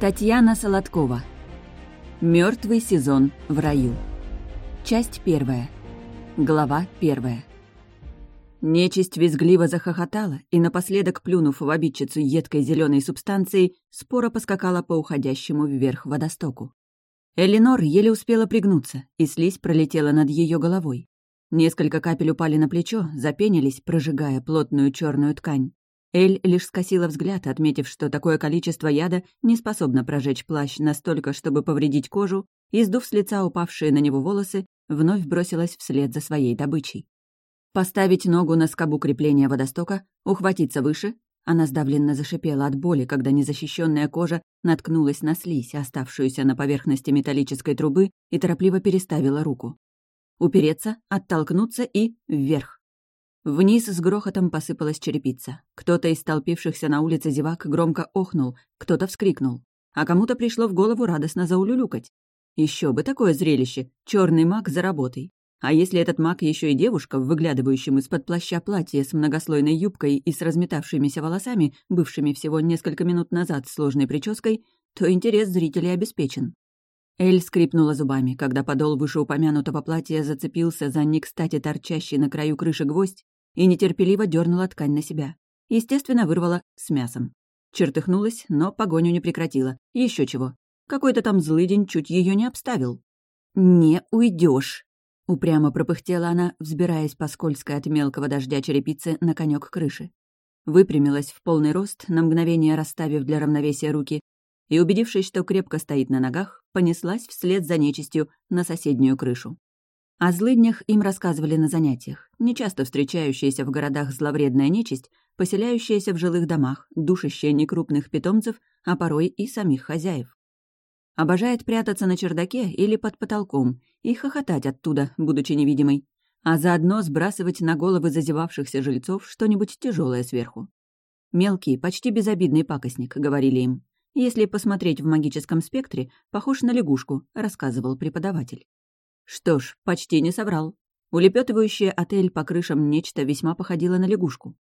Татьяна Солодкова. Мертвый сезон в раю. Часть первая. Глава первая. Нечисть визгливо захохотала и, напоследок плюнув в обидчицу едкой зеленой субстанцией, споро поскакала по уходящему вверх водостоку. Эленор еле успела пригнуться, и слизь пролетела над ее головой. Несколько капель упали на плечо, запенились, прожигая плотную черную ткань. Эль лишь скосила взгляд, отметив, что такое количество яда не способно прожечь плащ настолько, чтобы повредить кожу, и, сдув с лица упавшие на него волосы, вновь бросилась вслед за своей добычей. Поставить ногу на скобу крепления водостока, ухватиться выше, она сдавленно зашипела от боли, когда незащищенная кожа наткнулась на слизь, оставшуюся на поверхности металлической трубы, и торопливо переставила руку. Упереться, оттолкнуться и вверх. Вниз с грохотом посыпалась черепица. Кто-то из столпившихся на улице зевак громко охнул, кто-то вскрикнул. А кому-то пришло в голову радостно заулюлюкать. Еще бы такое зрелище! Черный маг за работой. А если этот маг еще и девушка, в из-под плаща платье с многослойной юбкой и с разметавшимися волосами, бывшими всего несколько минут назад сложной прической, то интерес зрителей обеспечен. Эль скрипнула зубами, когда подол вышеупомянутого платья зацепился за не кстати торчащий на краю крыши гвоздь и нетерпеливо дернула ткань на себя. Естественно, вырвала с мясом. Чертыхнулась, но погоню не прекратила. Еще чего. Какой-то там злый день чуть ее не обставил. «Не уйдешь, упрямо пропыхтела она, взбираясь по скользкой от мелкого дождя черепицы на конек крыши. Выпрямилась в полный рост, на мгновение расставив для равновесия руки, и, убедившись, что крепко стоит на ногах, понеслась вслед за нечистью на соседнюю крышу. О злыднях им рассказывали на занятиях. Нечасто встречающаяся в городах зловредная нечисть, поселяющаяся в жилых домах, душащая некрупных питомцев, а порой и самих хозяев. Обожает прятаться на чердаке или под потолком и хохотать оттуда, будучи невидимой, а заодно сбрасывать на головы зазевавшихся жильцов что-нибудь тяжелое сверху. «Мелкий, почти безобидный пакостник», — говорили им. Если посмотреть в магическом спектре, похож на лягушку, рассказывал преподаватель. Что ж, почти не соврал. Улепетывающая отель по крышам нечто весьма походило на лягушку.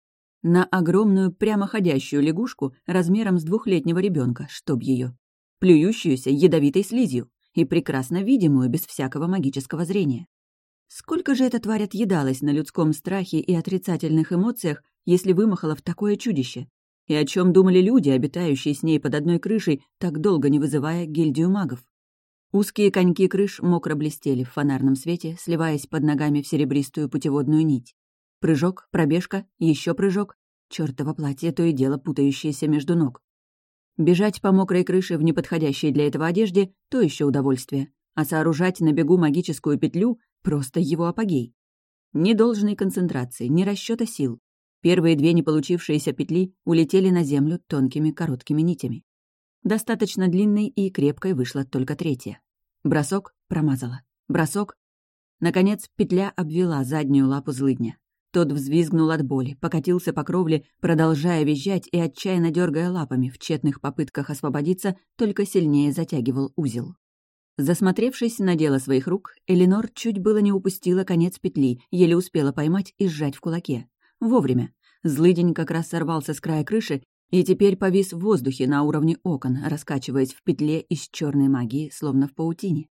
На огромную прямоходящую лягушку размером с двухлетнего ребенка, чтоб ее, плюющуюся ядовитой слизью и прекрасно видимую без всякого магического зрения. Сколько же эта тварь отъедалась на людском страхе и отрицательных эмоциях, если вымахала в такое чудище? И о чем думали люди, обитающие с ней под одной крышей, так долго не вызывая гильдию магов? Узкие коньки крыш мокро блестели в фонарном свете, сливаясь под ногами в серебристую путеводную нить. Прыжок, пробежка, еще прыжок. Чёртово платье то и дело путающееся между ног. Бежать по мокрой крыше в неподходящей для этого одежде — то еще удовольствие. А сооружать на бегу магическую петлю — просто его апогей. Ни должной концентрации, ни расчета сил. Первые две не получившиеся петли улетели на землю тонкими короткими нитями. Достаточно длинной и крепкой вышла только третья. Бросок промазала. Бросок. Наконец петля обвела заднюю лапу злыдня. Тот взвизгнул от боли, покатился по кровле, продолжая визжать и отчаянно дергая лапами в тщетных попытках освободиться, только сильнее затягивал узел. Засмотревшись на дело своих рук, Эленор чуть было не упустила конец петли, еле успела поймать и сжать в кулаке. Вовремя. Злыдень как раз сорвался с края крыши и теперь повис в воздухе на уровне окон, раскачиваясь в петле из черной магии, словно в паутине.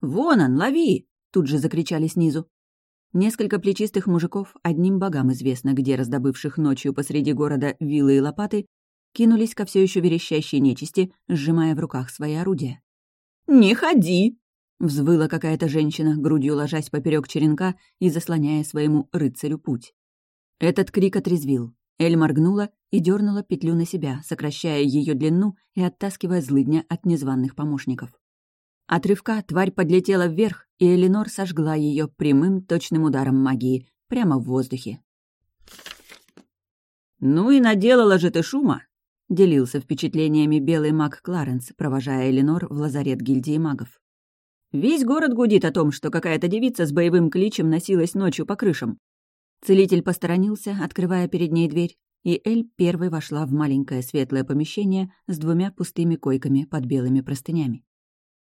«Вон он, лови!» — тут же закричали снизу. Несколько плечистых мужиков, одним богам известно, где раздобывших ночью посреди города вилы и лопаты, кинулись ко все еще верещащей нечисти, сжимая в руках свои орудия. «Не ходи!» — взвыла какая-то женщина, грудью ложась поперек черенка и заслоняя своему рыцарю путь. Этот крик отрезвил. Эль моргнула и дернула петлю на себя, сокращая ее длину и оттаскивая злыдня от незваных помощников. От рывка тварь подлетела вверх, и Эленор сожгла ее прямым точным ударом магии, прямо в воздухе. «Ну и наделала же ты шума!» — делился впечатлениями белый маг Кларенс, провожая Эленор в лазарет гильдии магов. «Весь город гудит о том, что какая-то девица с боевым кличем носилась ночью по крышам. Целитель посторонился, открывая перед ней дверь, и Эль первой вошла в маленькое светлое помещение с двумя пустыми койками под белыми простынями.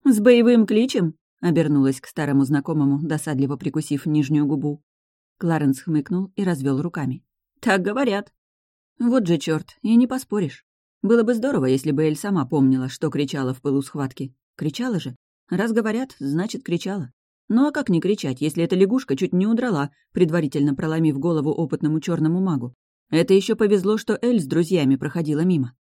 «С боевым кличем?» — обернулась к старому знакомому, досадливо прикусив нижнюю губу. Кларенс хмыкнул и развел руками. «Так говорят». «Вот же черт, и не поспоришь». Было бы здорово, если бы Эль сама помнила, что кричала в пылу схватки. Кричала же. Раз говорят, значит, кричала. Ну а как не кричать, если эта лягушка чуть не удрала, предварительно проломив голову опытному черному магу? Это еще повезло, что Эль с друзьями проходила мимо.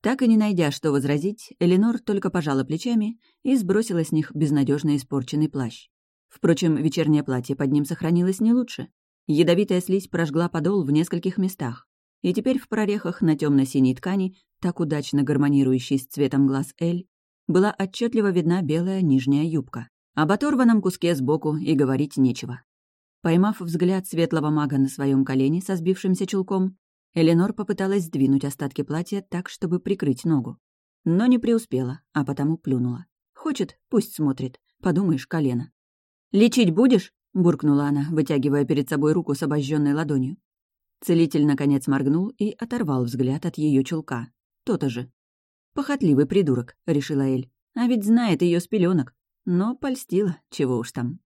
Так и не найдя, что возразить, Эленор только пожала плечами и сбросила с них безнадежно испорченный плащ. Впрочем, вечернее платье под ним сохранилось не лучше. Ядовитая слизь прожгла подол в нескольких местах. И теперь в прорехах на темно синей ткани, так удачно гармонирующей с цветом глаз Эль, была отчетливо видна белая нижняя юбка. Об оторванном куске сбоку и говорить нечего. Поймав взгляд светлого мага на своем колене со сбившимся чулком, Эленор попыталась сдвинуть остатки платья так, чтобы прикрыть ногу. Но не преуспела, а потому плюнула. Хочет, пусть смотрит. Подумаешь, колено. «Лечить будешь?» — буркнула она, вытягивая перед собой руку с обожженной ладонью. Целитель, наконец, моргнул и оторвал взгляд от ее чулка. То-то же. «Похотливый придурок», — решила Эль. «А ведь знает ее с пеленок. Но польстила, чего уж там.